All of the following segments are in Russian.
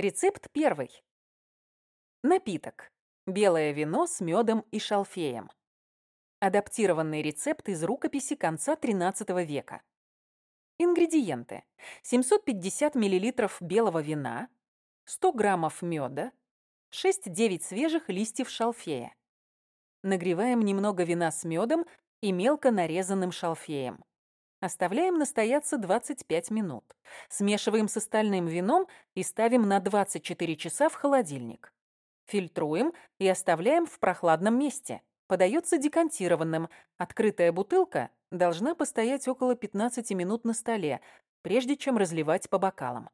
Рецепт первый. Напиток. Белое вино с медом и шалфеем. Адаптированный рецепт из рукописи конца XIII века. Ингредиенты. 750 мл белого вина, 100 граммов меда, 6-9 свежих листьев шалфея. Нагреваем немного вина с медом и мелко нарезанным шалфеем. Оставляем настояться 25 минут. Смешиваем с остальным вином и ставим на 24 часа в холодильник. Фильтруем и оставляем в прохладном месте. Подается декантированным. Открытая бутылка должна постоять около 15 минут на столе, прежде чем разливать по бокалам.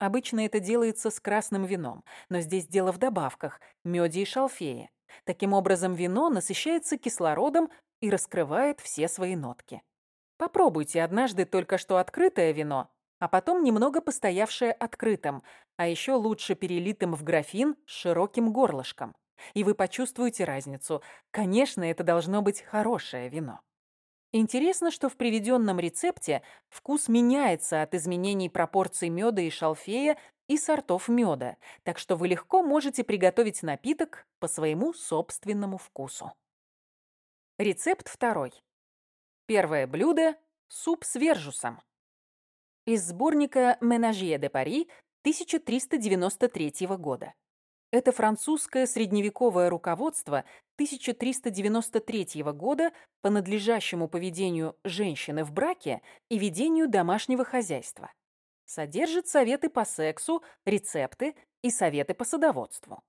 Обычно это делается с красным вином, но здесь дело в добавках – меде и шалфее. Таким образом, вино насыщается кислородом и раскрывает все свои нотки. Попробуйте однажды только что открытое вино, а потом немного постоявшее открытым, а еще лучше перелитым в графин с широким горлышком. И вы почувствуете разницу. Конечно, это должно быть хорошее вино. Интересно, что в приведенном рецепте вкус меняется от изменений пропорций меда и шалфея и сортов меда, так что вы легко можете приготовить напиток по своему собственному вкусу. Рецепт второй. Первое блюдо – суп с вержусом. Из сборника «Менажье де Пари» 1393 года. Это французское средневековое руководство 1393 года по надлежащему поведению женщины в браке и ведению домашнего хозяйства. Содержит советы по сексу, рецепты и советы по садоводству.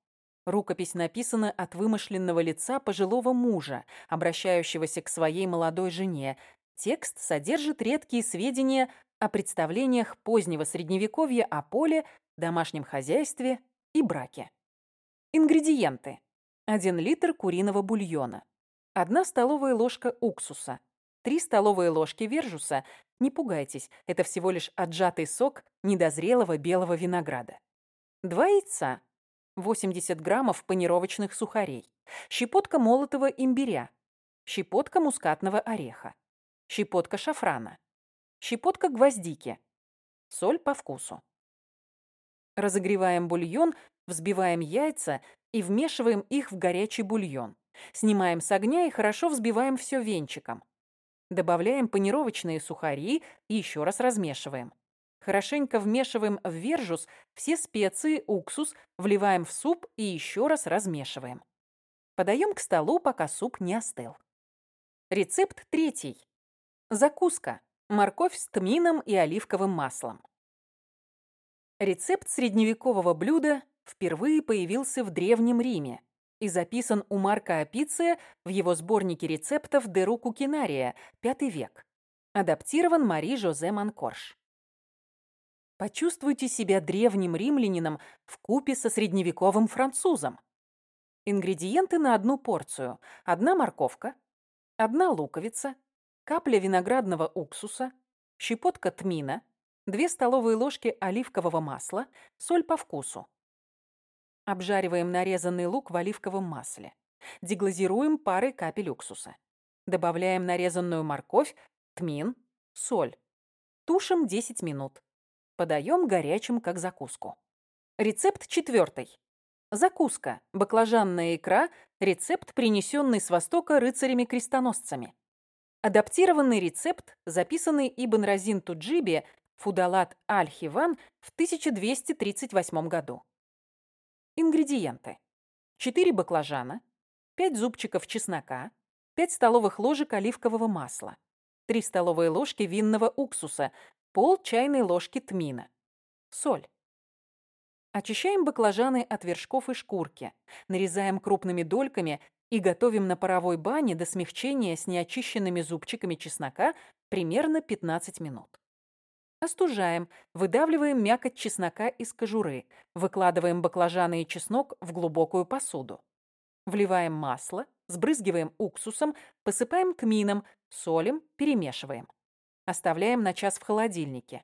Рукопись написана от вымышленного лица пожилого мужа, обращающегося к своей молодой жене. Текст содержит редкие сведения о представлениях позднего средневековья о поле, домашнем хозяйстве и браке. Ингредиенты. 1 литр куриного бульона. 1 столовая ложка уксуса. 3 столовые ложки вержуса. Не пугайтесь, это всего лишь отжатый сок недозрелого белого винограда. 2 яйца. 80 граммов панировочных сухарей, щепотка молотого имбиря, щепотка мускатного ореха, щепотка шафрана, щепотка гвоздики, соль по вкусу. Разогреваем бульон, взбиваем яйца и вмешиваем их в горячий бульон. Снимаем с огня и хорошо взбиваем все венчиком. Добавляем панировочные сухари и еще раз размешиваем. Хорошенько вмешиваем в вержус все специи, уксус, вливаем в суп и еще раз размешиваем. Подаем к столу, пока суп не остыл. Рецепт третий. Закуска. Морковь с тмином и оливковым маслом. Рецепт средневекового блюда впервые появился в Древнем Риме и записан у Марка Апиция в его сборнике рецептов «Де руку кинария» V век. Адаптирован Мари Жозе Манкорш. Почувствуйте себя древним римлянином в купе со средневековым французом. Ингредиенты на одну порцию. Одна морковка, одна луковица, капля виноградного уксуса, щепотка тмина, две столовые ложки оливкового масла, соль по вкусу. Обжариваем нарезанный лук в оливковом масле. Деглазируем парой капель уксуса. Добавляем нарезанную морковь, тмин, соль. Тушим 10 минут. Подаем горячим, как закуску. Рецепт четвертый. Закуска. Баклажанная икра. Рецепт, принесенный с Востока рыцарями-крестоносцами. Адаптированный рецепт, записанный Ибн Разин Туджиби Фудалат Аль-Хиван в 1238 году. Ингредиенты. 4 баклажана, 5 зубчиков чеснока, 5 столовых ложек оливкового масла, 3 столовые ложки винного уксуса, пол чайной ложки тмина, соль. Очищаем баклажаны от вершков и шкурки, нарезаем крупными дольками и готовим на паровой бане до смягчения с неочищенными зубчиками чеснока примерно 15 минут. Остужаем, выдавливаем мякоть чеснока из кожуры, выкладываем баклажаны и чеснок в глубокую посуду. Вливаем масло, сбрызгиваем уксусом, посыпаем тмином, солим, перемешиваем. Оставляем на час в холодильнике.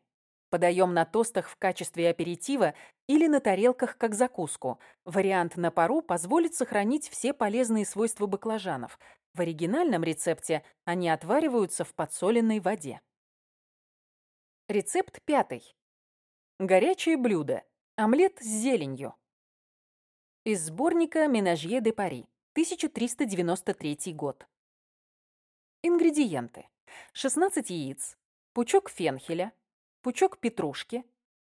Подаем на тостах в качестве аперитива или на тарелках как закуску. Вариант на пару позволит сохранить все полезные свойства баклажанов. В оригинальном рецепте они отвариваются в подсоленной воде. Рецепт пятый. Горячее блюдо. Омлет с зеленью. Из сборника «Менажье де Пари», 1393 год. Ингредиенты. 16 яиц, пучок фенхеля, пучок петрушки,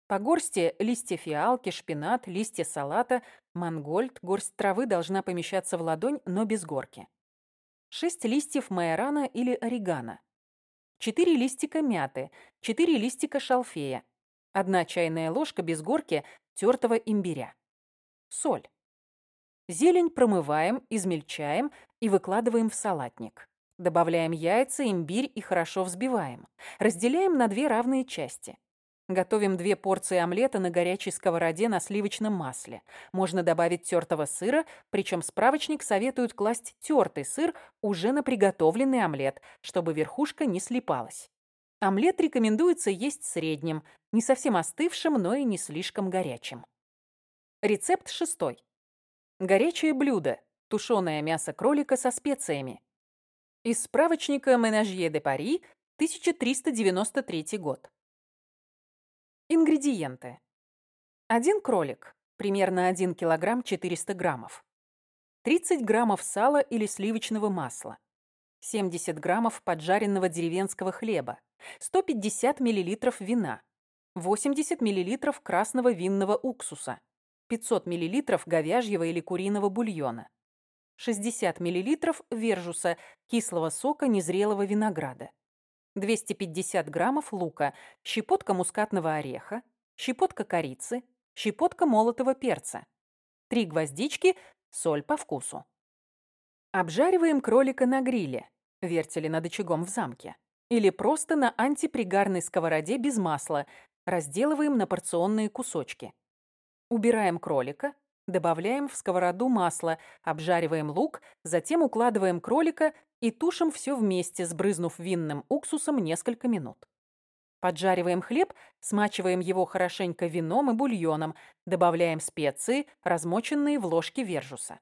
по горсти листья фиалки, шпинат, листья салата, мангольд, горсть травы должна помещаться в ладонь, но без горки. 6 листьев майорана или орегано. 4 листика мяты, 4 листика шалфея, 1 чайная ложка без горки тертого имбиря. Соль. Зелень промываем, измельчаем и выкладываем в салатник. Добавляем яйца, имбирь и хорошо взбиваем. Разделяем на две равные части. Готовим две порции омлета на горячей сковороде на сливочном масле. Можно добавить тертого сыра, причем справочник советует класть тертый сыр уже на приготовленный омлет, чтобы верхушка не слипалась. Омлет рекомендуется есть средним, не совсем остывшим, но и не слишком горячим. Рецепт шестой. Горячее блюдо. Тушеное мясо кролика со специями. Из справочника «Менажье де Пари», 1393 год. Ингредиенты. Один кролик, примерно 1 килограмм 400 граммов. 30 граммов сала или сливочного масла. 70 граммов поджаренного деревенского хлеба. 150 миллилитров вина. 80 миллилитров красного винного уксуса. 500 миллилитров говяжьего или куриного бульона. 60 мл вержуса, кислого сока незрелого винограда, 250 граммов лука, щепотка мускатного ореха, щепотка корицы, щепотка молотого перца, 3 гвоздички, соль по вкусу. Обжариваем кролика на гриле, вертели над очагом в замке, или просто на антипригарной сковороде без масла, разделываем на порционные кусочки. Убираем кролика, Добавляем в сковороду масло, обжариваем лук, затем укладываем кролика и тушим все вместе, сбрызнув винным уксусом несколько минут. Поджариваем хлеб, смачиваем его хорошенько вином и бульоном, добавляем специи, размоченные в ложке вержуса.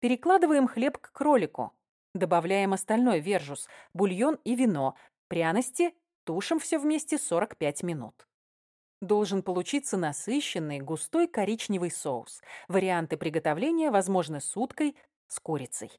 Перекладываем хлеб к кролику, добавляем остальной вержус, бульон и вино, пряности, тушим все вместе 45 минут. Должен получиться насыщенный, густой коричневый соус. Варианты приготовления возможны с уткой, с курицей.